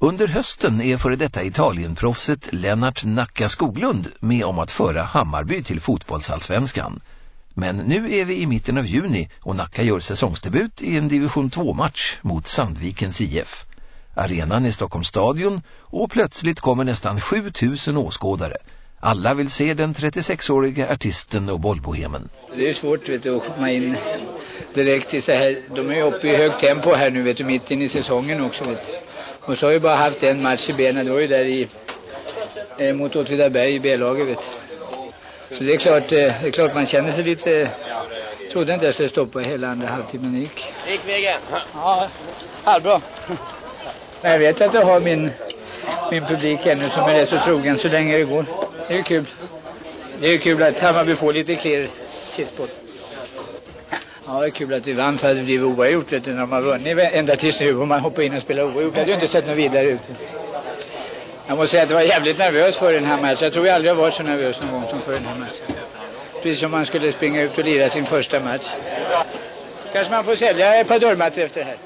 Under hösten är före detta Italienproffset Lennart Nacka Skoglund med om att föra Hammarby till fotbollsallsvenskan. Men nu är vi i mitten av juni och Nacka gör säsongsdebut i en division 2-match mot Sandvikens IF. Arenan är Stockholms stadion och plötsligt kommer nästan 7000 åskådare. Alla vill se den 36-åriga artisten och bollbohemen. Det är svårt vet du, att komma in direkt i så här. De är uppe i högt tempo här nu vet du, mitt in i säsongen också vet du. Och så har vi bara haft en match i benen, då är där i eh, mot Åtvidaberg i B-laget vet. Så det är klart, eh, det är klart man känner sig lite, eh, trodde inte jag skulle stoppa hela andra halvtimmen, det gick. gick vägen? Ja, halvbra. Men jag vet att jag har min, min publik ännu som är så trogen så länge det går. Det är kul. Det är kul att Hammarby får lite fler kitspot. Ja, det är kul att vi vann för att det blev oavgjort vet du, när man vunnit ända tills nu och man hoppar in och spelar oavgjort. Det hade ju inte sett något vidare ut. Jag måste säga att jag var jävligt nervös för den här matchen. Jag tror jag aldrig har varit så nervös någon gång som för den här matchen. Precis som man skulle springa ut och lira sin första match. Kanske man får sälja ett par dörrmattor efter det här.